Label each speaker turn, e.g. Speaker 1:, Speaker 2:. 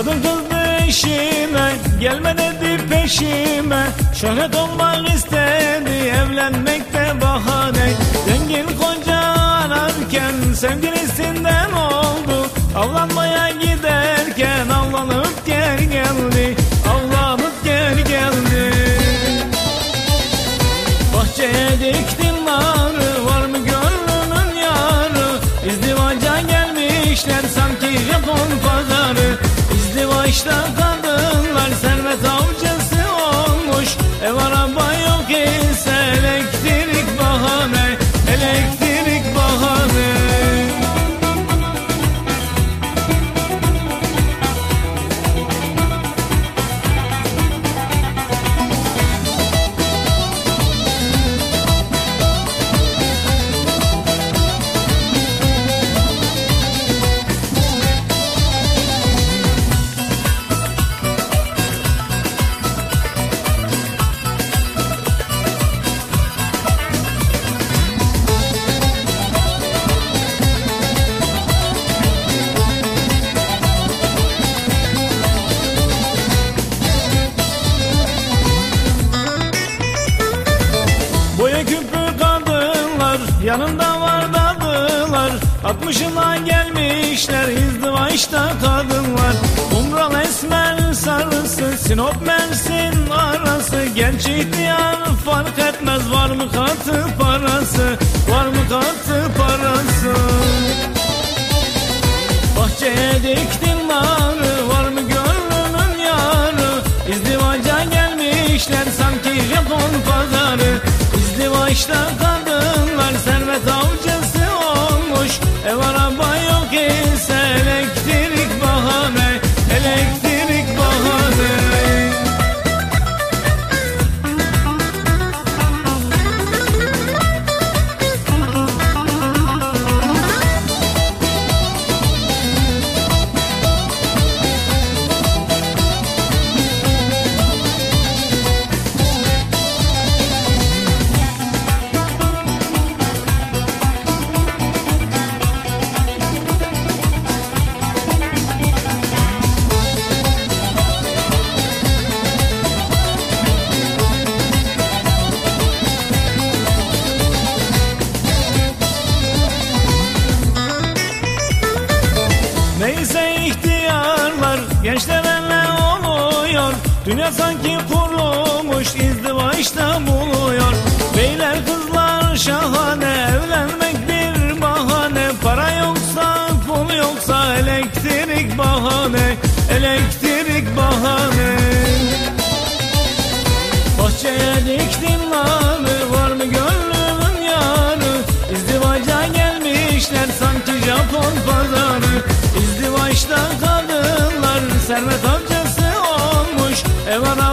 Speaker 1: Kadın kızdı eşime Gelme dedi peşime? Şöhret olmak istedi Evlenmekte bahane. Zengin koca ararken Sevgilisinden oldu. Avlanmaya giderken Avlanıp geri geldi. Avlanıp geri geldi. Bahçeye diktim narı Var mı gönlümün yarı? İzdivaca gelmişler Sanki Japon pazarı İzdivaçta yanında var dadılar Altmışına gelmişler izdivaçta kadınlar Umral esmer sarısı Sinop Mersin arası. Genç ihtiyar fark etmez var mı katı parası? Var mı katı parası? Bahçeye diktin narı Var mı gönlümün yarı? İzdivaca gelmişler Sanki Japon pazarı. İzdivaçta kadınlar Servet avcısı Dünya sanki kurulmuş izdivaçta buluyor. Beyler kızlar şahane evlenmek bir bahane. Para yoksa pul yoksa elektrik bahane Elektrik bahane. Bahçeye diktin narı var mı gönlümün yarı? İzdivaca gelmişler sanki Japon pazarı. İzdivaçta Evan